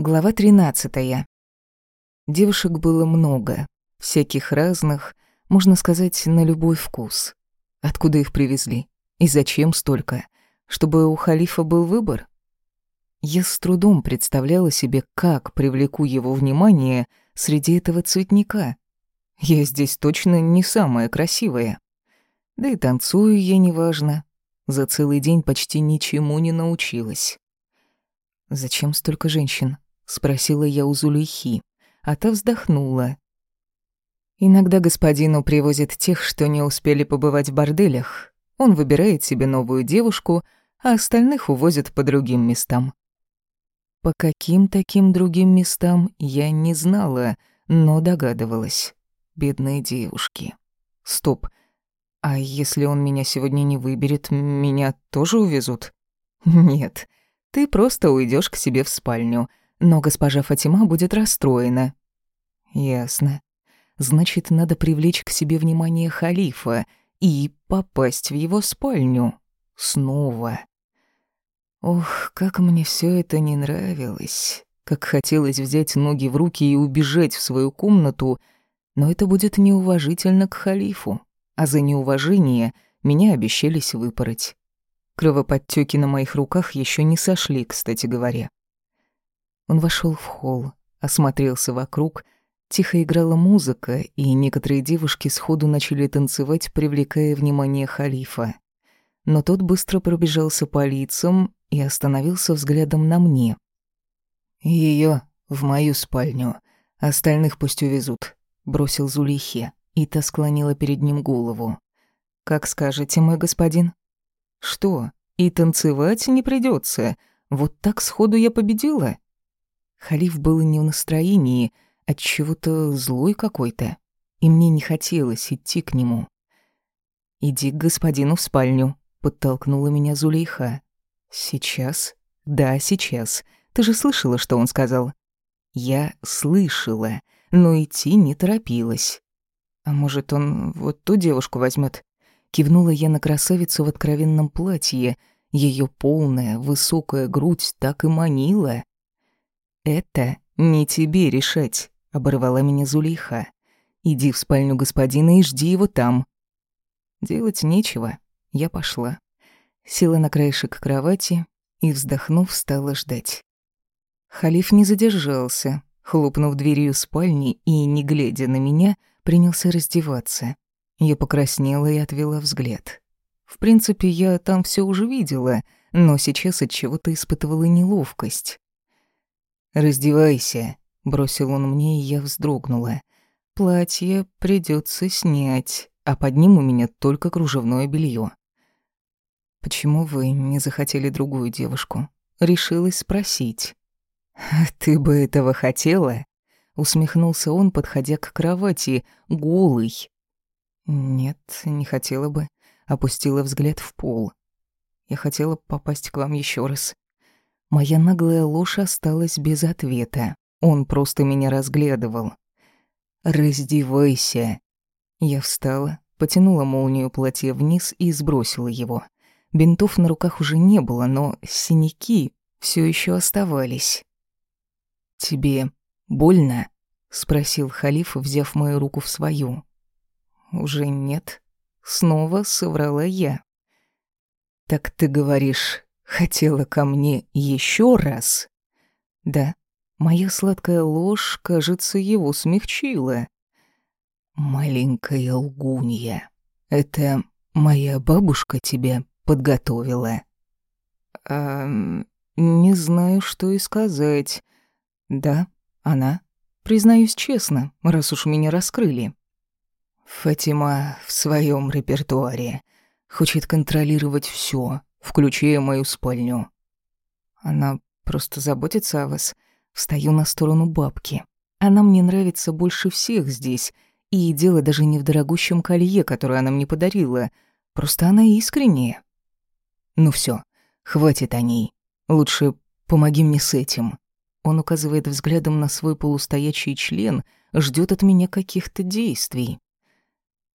Глава 13. Девушек было много, всяких разных, можно сказать, на любой вкус. Откуда их привезли? И зачем столько? Чтобы у халифа был выбор? Я с трудом представляла себе, как привлеку его внимание среди этого цветника. Я здесь точно не самая красивая. Да и танцую я неважно. За целый день почти ничему не научилась. Зачем столько женщин? Спросила я у Зулейхи, а та вздохнула. Иногда господину привозят тех, что не успели побывать в борделях. Он выбирает себе новую девушку, а остальных увозят по другим местам. По каким таким другим местам я не знала, но догадывалась. Бедные девушки. Стоп. А если он меня сегодня не выберет, меня тоже увезут? Нет. Ты просто уйдешь к себе в спальню, но госпожа Фатима будет расстроена. Ясно. Значит, надо привлечь к себе внимание халифа и попасть в его спальню. Снова. Ох, как мне все это не нравилось. Как хотелось взять ноги в руки и убежать в свою комнату, но это будет неуважительно к халифу, а за неуважение меня обещались выпороть. Кровоподтёки на моих руках еще не сошли, кстати говоря. Он вошел в холл, осмотрелся вокруг, тихо играла музыка, и некоторые девушки сходу начали танцевать, привлекая внимание халифа. Но тот быстро пробежался по лицам и остановился взглядом на мне. Ее в мою спальню, остальных пусть увезут», — бросил Зулихе, и та склонила перед ним голову. «Как скажете, мой господин?» «Что, и танцевать не придется? Вот так сходу я победила?» Халиф был не в настроении, от чего-то злой какой-то, и мне не хотелось идти к нему. «Иди к господину в спальню», — подтолкнула меня Зулейха. «Сейчас? Да, сейчас. Ты же слышала, что он сказал?» «Я слышала, но идти не торопилась». «А может, он вот ту девушку возьмет? Кивнула я на красавицу в откровенном платье. Ее полная, высокая грудь так и манила. «Это не тебе решать», — оборвала меня Зулейха. «Иди в спальню господина и жди его там». Делать нечего. Я пошла. Села на краешек кровати и, вздохнув, стала ждать. Халиф не задержался, хлопнув дверью спальни и, не глядя на меня, принялся раздеваться. Я покраснела и отвела взгляд. В принципе, я там все уже видела, но сейчас от чего-то испытывала неловкость. «Раздевайся», — бросил он мне, и я вздрогнула. «Платье придется снять, а под ним у меня только кружевное белье. «Почему вы не захотели другую девушку?» Решилась спросить. «Ты бы этого хотела?» Усмехнулся он, подходя к кровати, голый. «Нет, не хотела бы». Опустила взгляд в пол. «Я хотела попасть к вам еще раз. Моя наглая ложь осталась без ответа. Он просто меня разглядывал. «Раздевайся!» Я встала, потянула молнию платья вниз и сбросила его. Бинтов на руках уже не было, но синяки все еще оставались. «Тебе больно?» — спросил халиф, взяв мою руку в свою. «Уже нет», — снова соврала я. «Так ты говоришь, Хотела ко мне еще раз? Да, моя сладкая ложь, кажется, его смягчила. Маленькая лгунья, это моя бабушка тебя подготовила. Не знаю, что и сказать. Да, она. Признаюсь честно, раз уж меня раскрыли. Фатима в своем репертуаре хочет контролировать все, включая мою спальню. Она просто заботится о вас. Встаю на сторону бабки. Она мне нравится больше всех здесь, и дело даже не в дорогущем колье, которое она мне подарила. Просто она искренняя. Ну все, хватит о ней. Лучше помоги мне с этим. Он указывает взглядом на свой полустоячий член, ждет от меня каких-то действий.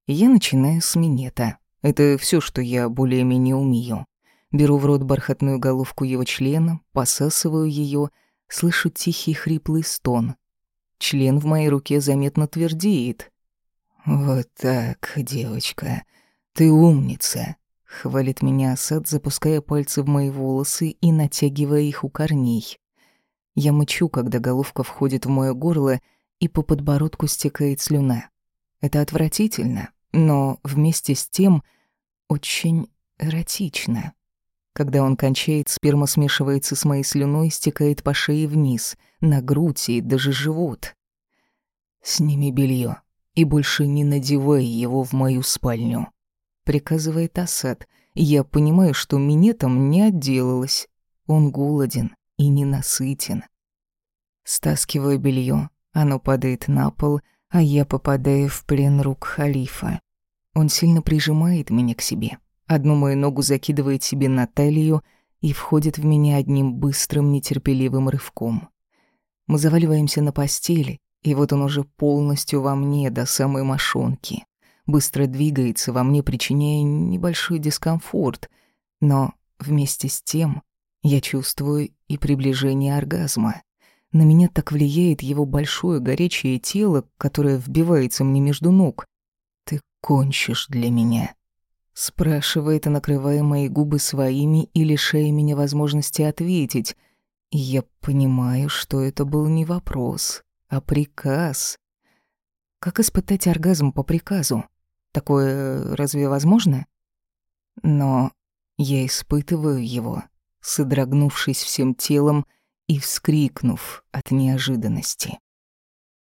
Я начинаю с минета. Это все, что я более-менее умею. Беру в рот бархатную головку его члена, посасываю ее, слышу тихий хриплый стон. Член в моей руке заметно твердеет. «Вот так, девочка, ты умница», — хвалит меня Асад, запуская пальцы в мои волосы и натягивая их у корней. Я мычу, когда головка входит в моё горло, и по подбородку стекает слюна. Это отвратительно, но вместе с тем очень эротично. Когда он кончает, сперма смешивается с моей слюной, стекает по шее вниз, на грудь и даже живот. «Сними белье и больше не надевай его в мою спальню», — приказывает Асад. Я понимаю, что минетом не отделалось. Он голоден и ненасытен. Стаскиваю белье, оно падает на пол, а я попадаю в плен рук халифа. Он сильно прижимает меня к себе. Одну мою ногу закидывает себе на талию и входит в меня одним быстрым, нетерпеливым рывком. Мы заваливаемся на постели, и вот он уже полностью во мне до самой мошонки. Быстро двигается во мне, причиняя небольшой дискомфорт, но вместе с тем я чувствую и приближение оргазма. На меня так влияет его большое горячее тело, которое вбивается мне между ног. «Ты кончишь для меня», Спрашивает, накрывая мои губы своими и лишая меня возможности ответить. Я понимаю, что это был не вопрос, а приказ. Как испытать оргазм по приказу? Такое разве возможно? Но я испытываю его, содрогнувшись всем телом и вскрикнув от неожиданности.